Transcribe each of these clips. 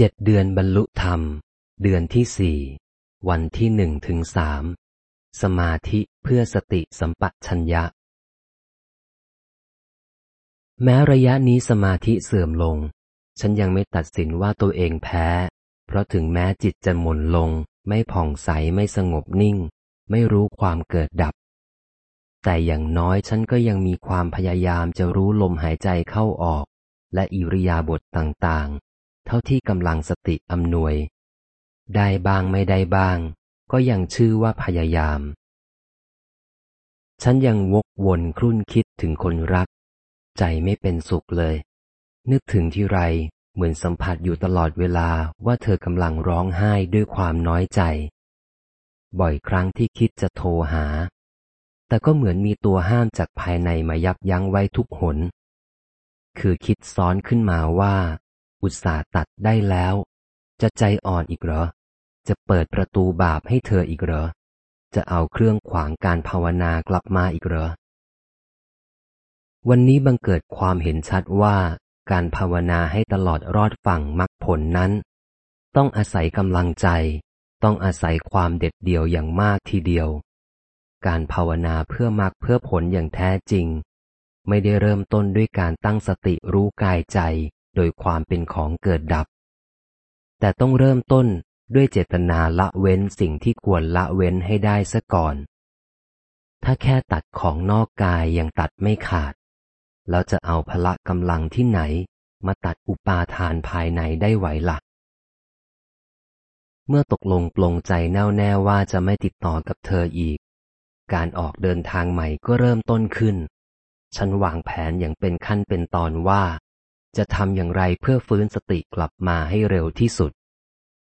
เจ็ดเดือนบรรลุธรรม เดือนที่สี่วันที่หนึ่งถึงสามสมาธิเพื่อสติสัมปชัญญะ แม้ระยะนี้สมาธิเสื่อมลง ฉันยังไม่ตัดสินว่าตัวเองแพ้ เพราะถึงแม้จิตจะหม่นลง ไม่ผ่องใสไม่สงบนิ่ง ไม่รู้ความเกิดดับ แต่อย่างน้อยฉันก็ยังมีความพยายามจะรู้ลมหายใจเข้าออก และอิริยาบถต่าง เท่าที่กำลังสติอำนวย ได้บ้างไม่ได้บ้าง ก็ยังชื่อว่าพยายาม ฉันยังวกวนครุ่นคิดถึงคนรัก ใจไม่เป็นสุขเลย นึกถึงที่ไรเหมือนสัมผัสอยู่ตลอดเวลาว่าเธอกำลังร้องไห้ด้วยความน้อยใจ บ่อยครั้งที่คิดจะโทรหา แต่ก็เหมือนมีตัวห้ามจากภายในมายับยั้งไว้ทุกหน คือคิดซ้อนขึ้นมาว่า อุตส่าห์ตัดได้แล้ว จะใจอ่อนอีกเหรอ จะเปิดประตูบาปให้เธออีกเหรอ จะเอาเครื่องขวางการภาวนากลับมาอีกเหรอ วันนี้บังเกิดความเห็นชัดว่าการภาวนาให้ตลอดรอดฝั่งมรรคผลนั้น ต้องอาศัยกำลังใจ ต้องอาศัยความเด็ดเดี่ยวอย่างมากทีเดียว การภาวนาเพื่อมรรคเพื่อผลอย่างแท้จริง ไม่ได้เริ่มต้นด้วยการตั้งสติรู้กายใจ โดยความเป็นของเกิดดับ แต่ต้องเริ่มต้นด้วยเจตนาละเว้นสิ่งที่ควรละเว้นให้ได้ซะก่อน ถ้าแค่ตัดของนอกกายยังตัดไม่ขาด แล้วจะเอาพละกำลังที่ไหน มาตัดอุปาทานภายในได้ไหวละ่ะ เมื่อตกลงปลงใจแน่วแน่ว่าจะไม่ติดต่อกับเธออีก การออกเดินทางใหม่ก็เริ่มต้นขึ้น ฉันวางแผนอย่างเป็นขั้นเป็นตอนว่า จะทำอย่างไรเพื่อฟื้นสติกลับมาให้เร็วที่สุด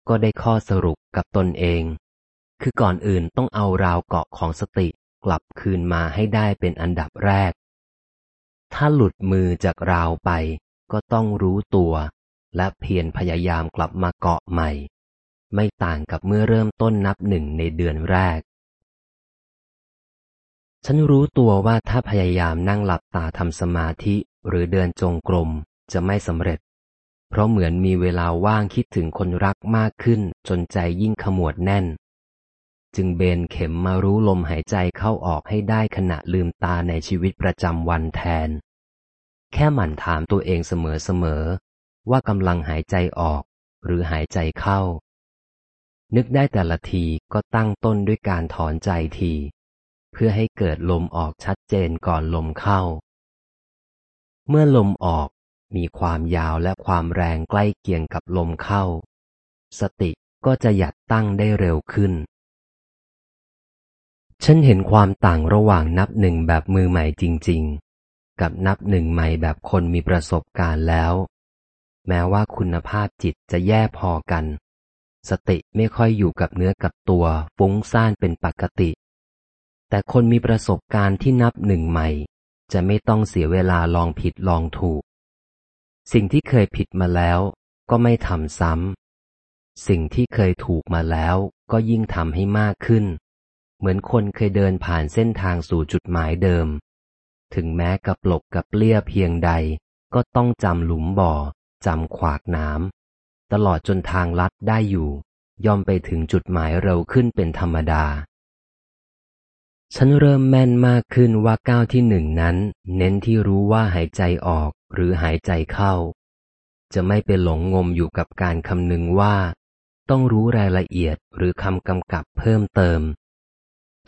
ก็ได้ข้อสรุปกับตนเอง คือก่อนอื่นต้องเอาราวเกาะของสติกลับคืนมาให้ได้เป็นอันดับแรก ถ้าหลุดมือจากราวไป ก็ต้องรู้ตัว และเพียรพยายามกลับมาเกาะใหม่ ไม่ต่างกับเมื่อเริ่มต้นนับหนึ่งในเดือนแรก ฉันรู้ตัวว่าถ้าพยายามนั่งหลับตาทำสมาธิหรือเดินจงกรม จะไม่สำเร็จ เพราะเหมือนมีเวลาว่างคิดถึงคนรักมากขึ้น จนใจยิ่งขมวดแน่น จึงเบนเข็มมารู้ลมหายใจเข้าออกให้ได้ขณะลืมตาในชีวิตประจำวันแทน แค่หมั่นถามตัวเองเสมอๆว่ากำลังหายใจออก หรือหายใจเข้า นึกได้แต่ละทีก็ตั้งต้นด้วยการถอนใจทีเพื่อให้เกิดลมออกชัดเจนก่อนลมเข้า เมื่อลมออก มีความยาวและความแรงใกล้เคียงกับลมเข้า สติก็จะหยัดตั้งได้เร็วขึ้น ฉันเห็นความต่างระหว่างนับหนึ่งแบบมือใหม่จริง ๆ กับนับหนึ่งใหม่แบบคนมีประสบการณ์แล้ว แม้ว่าคุณภาพจิตจะแย่พอกัน สติไม่ค่อยอยู่กับเนื้อกับตัวฟุ้งซ่านเป็นปกติ แต่คนมีประสบการณ์ที่นับหนึ่งใหม่ จะไม่ต้องเสียเวลาลองผิดลองถูก สิ่งที่เคยผิดมาแล้วก็ไม่ทำซ้ำ สิ่งที่เคยถูกมาแล้วก็ยิ่งทำให้มากขึ้น เหมือนคนเคยเดินผ่านเส้นทางสู่จุดหมายเดิม ถึงแม้กับหลกกับเลี่ยเพียงใด ก็ต้องจำหลุมบ่อจำขวากน้ำตลอดจนทางลัดได้อยู่ ย่อมไปถึงจุดหมายเร็วขึ้นเป็นธรรมดา ฉันเริ่มแม่นมากขึ้นว่าก้าวที่หนึ่งนั้น เน้นที่รู้ว่าหายใจออก หรือหายใจเข้า จะไม่ไปหลงงมอยู่กับการคำนึงว่า ต้องรู้รายละเอียดหรือคำกำกับเพิ่มเติม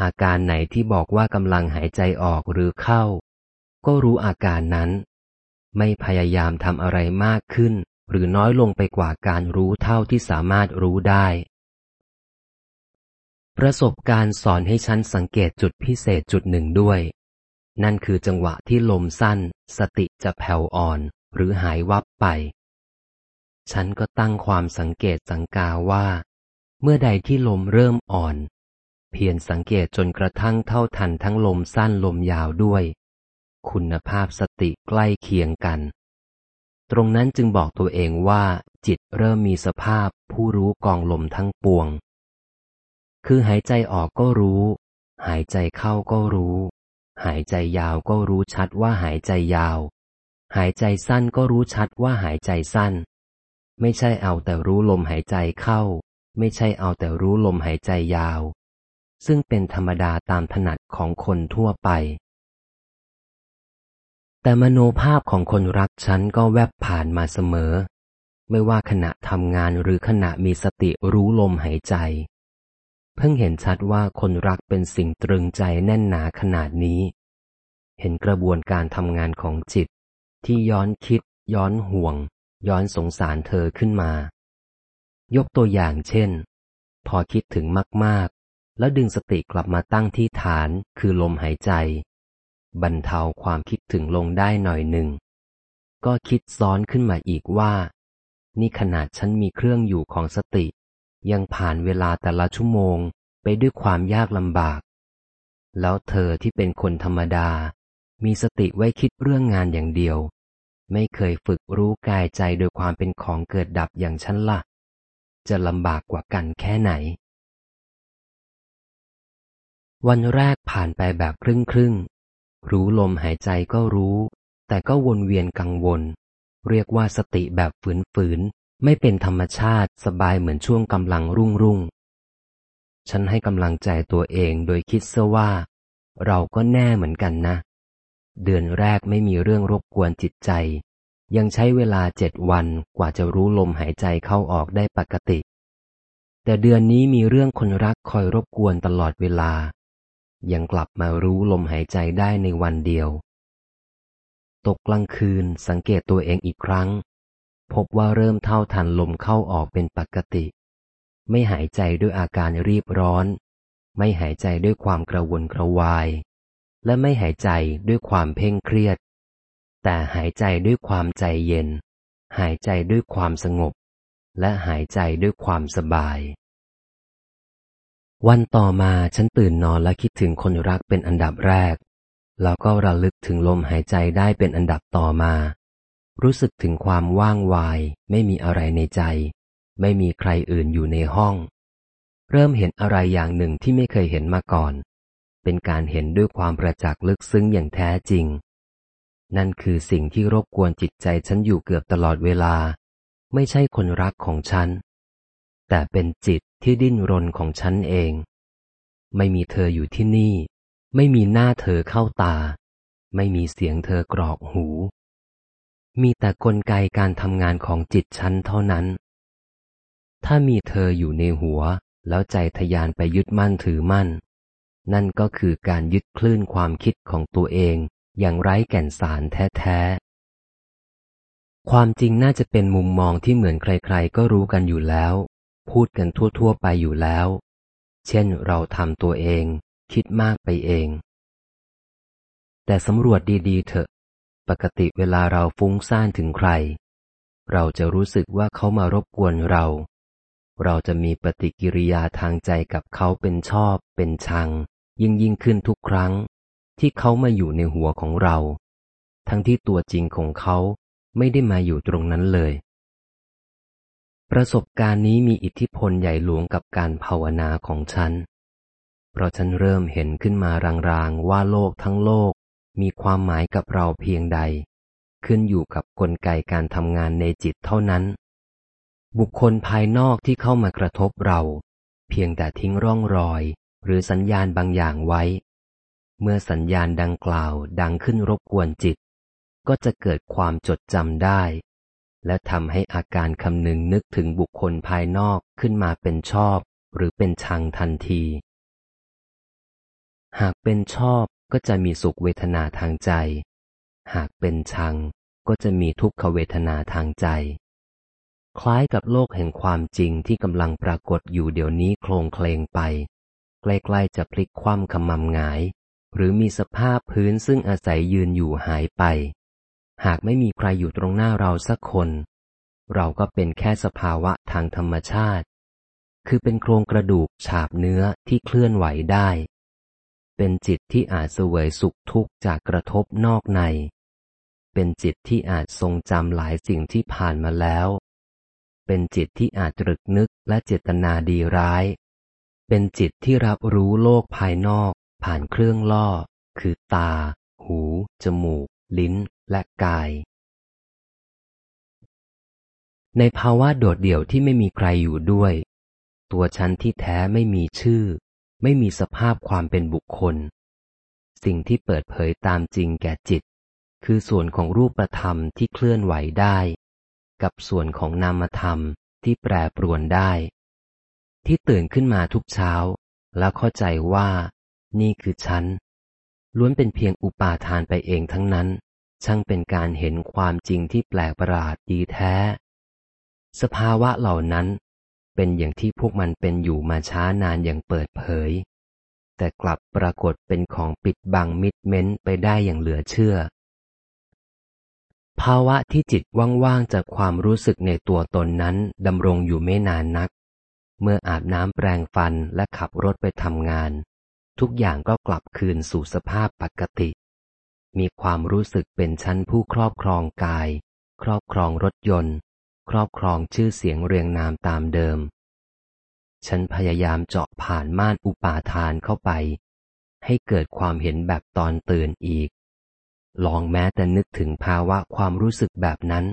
อาการไหนที่บอกว่ากำลังหายใจออกหรือเข้า ก็รู้อาการนั้น ไม่พยายามทำอะไรมากขึ้น หรือน้อยลงไปกว่าการรู้เท่าที่สามารถรู้ได้ ประสบการณ์สอนให้ฉันสังเกตจุดพิเศษจุดหนึ่งด้วย นั่นคือจังหวะที่ลมสั้น สติจะแผ่วอ่อน หรือหายวับไป ฉันก็ตั้งความสังเกตสังกาว่า เมื่อใดที่ลมเริ่มอ่อน เพียรสังเกตจนกระทั่งเท่าทันทั้งลมสั้นลมยาวด้วย คุณภาพสติใกล้เคียงกัน ตรงนั้นจึงบอกตัวเองว่า จิตเริ่มมีสภาพผู้รู้กองลมทั้งปวง คือหายใจออกก็รู้ หายใจเข้าก็รู้ หายใจยาวก็รู้ชัดว่าหายใจยาว หายใจสั้นก็รู้ชัดว่าหายใจสั้น ไม่ใช่เอาแต่รู้ลมหายใจเข้า ไม่ใช่เอาแต่รู้ลมหายใจยาว ซึ่งเป็นธรรมดาตามถนัดของคนทั่วไป แต่มโนภาพของคนรักฉันก็แวบผ่านมาเสมอ ไม่ว่าขณะทำงานหรือขณะมีสติรู้ลมหายใจ เพิ่งเห็นชัดว่าคนรักเป็นสิ่งตรึงใจแน่นหนาขนาดนี้ เห็นกระบวนการทำงานของจิต ที่ย้อนคิด ย้อนห่วง ย้อนสงสารเธอขึ้นมา ยกตัวอย่างเช่น พอคิดถึงมาก ๆ แล้วดึงสติกลับมาตั้งที่ฐานคือลมหายใจ บรรเทาความคิดถึงลงได้หน่อยหนึ่ง ก็คิดซ้อนขึ้นมาอีกว่า นี่ขนาดฉันมีเครื่องอยู่ของสติ ยังผ่านเวลาแต่ละชั่วโมงไปด้วยความยากลำบาก แล้วเธอที่เป็นคนธรรมดา มีสติไว้คิดเรื่องงานอย่างเดียว ไม่เคยฝึกรู้กายใจโดยความเป็นของเกิดดับอย่างฉันละ่ะ จะลำบากกว่ากันแค่ไหน วันแรกผ่านไปแบบครึ่งครึ่งรู้ลมหายใจก็รู้ แต่ก็วนเวียนกังวล เรียกว่าสติแบบฝืนฝืน ไม่เป็นธรรมชาติสบายเหมือนช่วงกำลังรุ่งรุ่ง ฉันให้กำลังใจตัวเองโดยคิดเสว่า เราก็แน่เหมือนกันนะ เดือนแรกไม่มีเรื่องรบกวนจิตใจ ยังใช้เวลาเจ็ดวันกว่าจะรู้ลมหายใจเข้าออกได้ปกติ แต่เดือนนี้มีเรื่องคนรักคอยรบกวนตลอดเวลา ยังกลับมารู้ลมหายใจได้ในวันเดียว ตกกลางคืนสังเกตตัวเองอีกครั้ง พบว่าเริ่มเท่าทันลมเข้าออกเป็นปกติ ไม่หายใจด้วยอาการรีบร้อน ไม่หายใจด้วยความกระวนกระวาย และไม่หายใจด้วยความเพ่งเครียด แต่หายใจด้วยความใจเย็น หายใจด้วยความสงบ และหายใจด้วยความสบาย วันต่อมาฉันตื่นนอนและคิดถึงคนรักเป็นอันดับแรก แล้วก็ระลึกถึงลมหายใจได้เป็นอันดับต่อมา รู้สึกถึงความว่างวาย ไม่มีอะไรในใจ ไม่มีใครอื่นอยู่ในห้อง เริ่มเห็นอะไรอย่างหนึ่งที่ไม่เคยเห็นมาก่อน เป็นการเห็นด้วยความประจักษ์ลึกซึ้งอย่างแท้จริง นั่นคือสิ่งที่รบกวนจิตใจฉันอยู่เกือบตลอดเวลา ไม่ใช่คนรักของฉัน แต่เป็นจิตที่ดิ้นรนของฉันเอง ไม่มีเธออยู่ที่นี่ ไม่มีหน้าเธอเข้าตา ไม่มีเสียงเธอกรอกหู มีแต่กลไกการทำงานของจิตฉันเท่านั้น ถ้ามีเธออยู่ในหัว แล้วใจทยานไปยึดมั่นถือมั่น นั่นก็คือการยึดคลื่นความคิดของตัวเองอย่างไร้แก่นสารแท้ๆ ความจริงน่าจะเป็นมุมมองที่เหมือนใครๆ ก็รู้กันอยู่แล้ว พูดกันทั่วๆ ไปอยู่แล้ว เช่นเราทำตัวเอง คิดมากไปเอง แต่สำรวจดีๆ เถอะ ปกติเวลาเราฟุ้งซ่านถึงใคร เราจะรู้สึกว่าเขามารบกวนเรา เราจะมีปฏิกิริยาทางใจกับเขาเป็นชอบ เป็นชัง ยิ่งยิ่งขึ้นทุกครั้ง ที่เขามาอยู่ในหัวของเรา ทั้งที่ตัวจริงของเขาไม่ได้มาอยู่ตรงนั้นเลย ประสบการณ์นี้มีอิทธิพลใหญ่หลวงกับการภาวนาของฉัน เพราะฉันเริ่มเห็นขึ้นมารางๆว่าโลกทั้งโลก มีความหมายกับเราเพียงใด ขึ้นอยู่กับกลไกการทำงานในจิตเท่านั้น บุคคลภายนอกที่เข้ามากระทบเรา เพียงแต่ทิ้งร่องรอย หรือสัญญาณบางอย่างไว้ เมื่อสัญญาณดังกล่าวดังขึ้นรบกวนจิต ก็จะเกิดความจดจำได้ และทำให้อาการคำนึงนึกถึงบุคคลภายนอกขึ้นมาเป็นชอบ หรือเป็นชังทันทีหากเป็นชอบ ก็จะมีสุขเวทนาทางใจ หากเป็นชังก็จะมีทุกขเวทนาทางใจ คล้ายกับโลกแห่งความจริงที่กำลังปรากฏอยู่เดี๋ยวนี้โคลงเคลงไป ใกล้ๆจะพลิกคว่ำขมำงาย หรือมีสภาพพื้นซึ่งอาศัยยืนอยู่หายไป หากไม่มีใครอยู่ตรงหน้าเราสักคน เราก็เป็นแค่สภาวะทางธรรมชาติ คือเป็นโครงกระดูกฉาบเนื้อที่เคลื่อนไหวได้ เป็นจิตที่อาจเสวยสุขทุกข์จากกระทบนอกใน เป็นจิตที่อาจทรงจำหลายสิ่งที่ผ่านมาแล้ว เป็นจิตที่อาจตรึกนึกและเจตนาดีร้าย เป็นจิตที่รับรู้โลกภายนอก ผ่านเครื่องล่อ คือตา หู จมูก ลิ้น และกาย ในภาวะโดดเดี่ยวที่ไม่มีใครอยู่ด้วย ตัวฉันที่แท้ไม่มีชื่อ ไม่มีสภาพความเป็นบุคคล สิ่งที่เปิดเผยตามจริงแก่จิต คือส่วนของรูปธรรมที่เคลื่อนไหวได้ กับส่วนของนามธรรมที่แปรปรวนได้ ที่ตื่นขึ้นมาทุกเช้า แล้วเข้าใจว่า นี่คือฉัน ล้วนเป็นเพียงอุปาทานไปเองทั้งนั้น ช่างเป็นการเห็นความจริงที่แปลกประหลาดดีแท้ สภาวะเหล่านั้น เป็นอย่างที่พวกมันเป็นอยู่มาช้านานอย่างเปิดเผย แต่กลับปรากฏเป็นของปิดบังมิดเม้นไปได้อย่างเหลือเชื่อ ภาวะที่จิตว่างๆจากความรู้สึกในตัวตนนั้นดำรงอยู่ไม่นานนัก เมื่ออาบน้ำแปรงฟันและขับรถไปทำงาน ทุกอย่างก็กลับคืนสู่สภาพปกติ มีความรู้สึกเป็นชั้นผู้ครอบครองกาย ครอบครองรถยนต์ ครอบครองชื่อเสียงเรียงนามตามเดิม ฉันพยายามเจาะผ่านม่านอุปาทานเข้าไป ให้เกิดความเห็นแบบตอนตื่นอีก ลองแม้แต่นึกถึงภาวะความรู้สึกแบบนั้น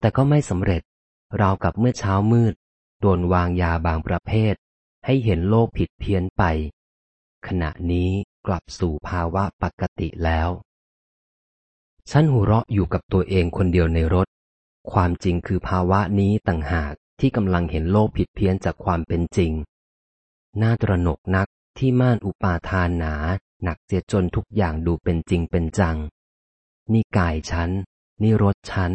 แต่ก็ไม่สำเร็จราวกับเมื่อเช้ามืด โดนวางยาบางประเภท ให้เห็นโลกผิดเพี้ยนไป ขณะนี้กลับสู่ภาวะปกติแล้วฉันหัวเราะอยู่กับตัวเองคนเดียวในรถ ความจริงคือภาวะนี้ต่างหากที่กำลังเห็นโลกผิดเพี้ยนจากความเป็นจริง น่าตระหนกนักที่ม่านอุปาทานหนา หนักเสียจนทุกอย่างดูเป็นจริงเป็นจัง นี่กายฉัน นี่รถฉัน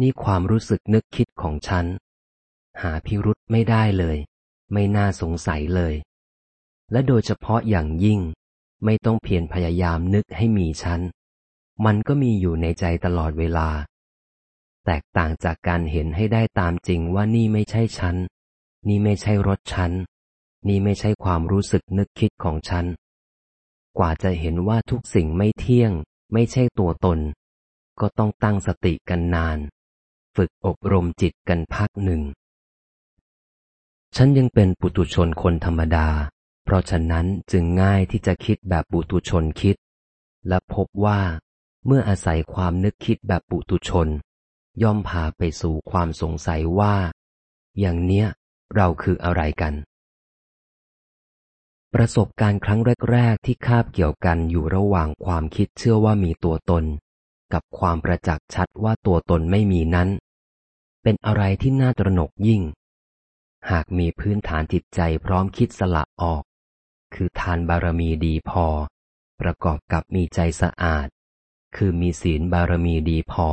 นี่ความรู้สึกนึกคิดของฉัน หาพิรุษไม่ได้เลย ไม่น่าสงสัยเลย และโดยเฉพาะอย่างยิ่ง ไม่ต้องเพียรพยายามนึกให้มีฉัน มันก็มีอยู่ในใจตลอดเวลา แตกต่างจากการเห็นให้ได้ตามจริงว่านี่ไม่ใช่ฉัน นี่ไม่ใช่รถฉัน นี่ไม่ใช่ความรู้สึกนึกคิดของฉัน กว่าจะเห็นว่าทุกสิ่งไม่เที่ยง ไม่ใช่ตัวตน ก็ต้องตั้งสติกันนาน ฝึกอบรมจิตกันพักหนึ่ง ฉันยังเป็นปุตุชนคนธรรมดา เพราะฉะนั้นจึงง่ายที่จะคิดแบบปุตุชนคิด และพบว่าเมื่ออาศัยความนึกคิดแบบปุตุชน ย่อมพาไปสู่ความสงสัยว่า อย่างเนี้ย เราคืออะไรกัน ประสบการณ์ครั้งแรก ๆ ที่คาบเกี่ยวกันอยู่ระหว่างความคิดเชื่อว่ามีตัวตน กับความประจักษ์ชัดว่าตัวตนไม่มีนั้น เป็นอะไรที่น่าตระหนกยิ่ง หากมีพื้นฐานจิตใจพร้อมคิดสละออก คือทานบารมีดีพอ ประกอบกับมีใจสะอาด คือมีศีลบารมีดีพอ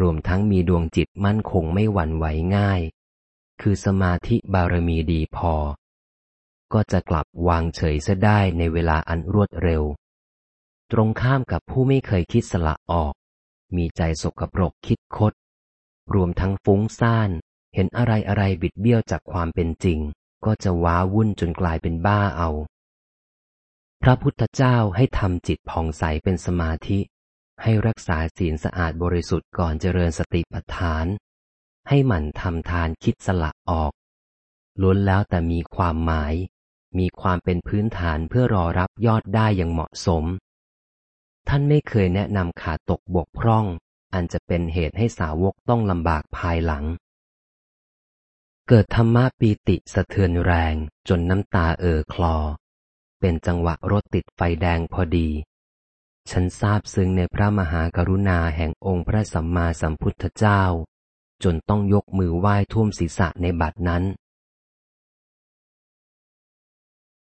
รวมทั้งมีดวงจิตมั่นคงไม่หวั่นไหวง่าย คือสมาธิบารมีดีพอ ก็จะกลับวางเฉยซะได้ในเวลาอันรวดเร็ว ตรงข้ามกับผู้ไม่เคยคิดสละออก มีใจสกปรกคิดคด รวมทั้งฟุ้งซ่าน เห็นอะไรอะไรบิดเบี้ยวจากความเป็นจริง ก็จะว้าวุ่นจนกลายเป็นบ้าเอา พระพุทธเจ้าให้ทำจิตผ่องใสเป็นสมาธิ ให้รักษาศีลสะอาดบริสุทธิ์ก่อนเจริญสติปัฏฐาน ให้หมั่นทำทานคิดสละออก ล้วนแล้วแต่มีความหมาย มีความเป็นพื้นฐานเพื่อรอรับยอดได้อย่างเหมาะสม ท่านไม่เคยแนะนำขาตกบกพร่อง อันจะเป็นเหตุให้สาวกต้องลำบากภายหลัง เกิดธรรมะปีติสะเทือนแรงจนน้ำตาเอ่อคลอ เป็นจังหวะรถติดไฟแดงพอดี ฉันทราบซึ้งในพระมหากรุณาแห่งองค์พระสัมมาสัมพุทธเจ้า จนต้องยกมือไหว้ท่วมศีรษะในบัดนั้น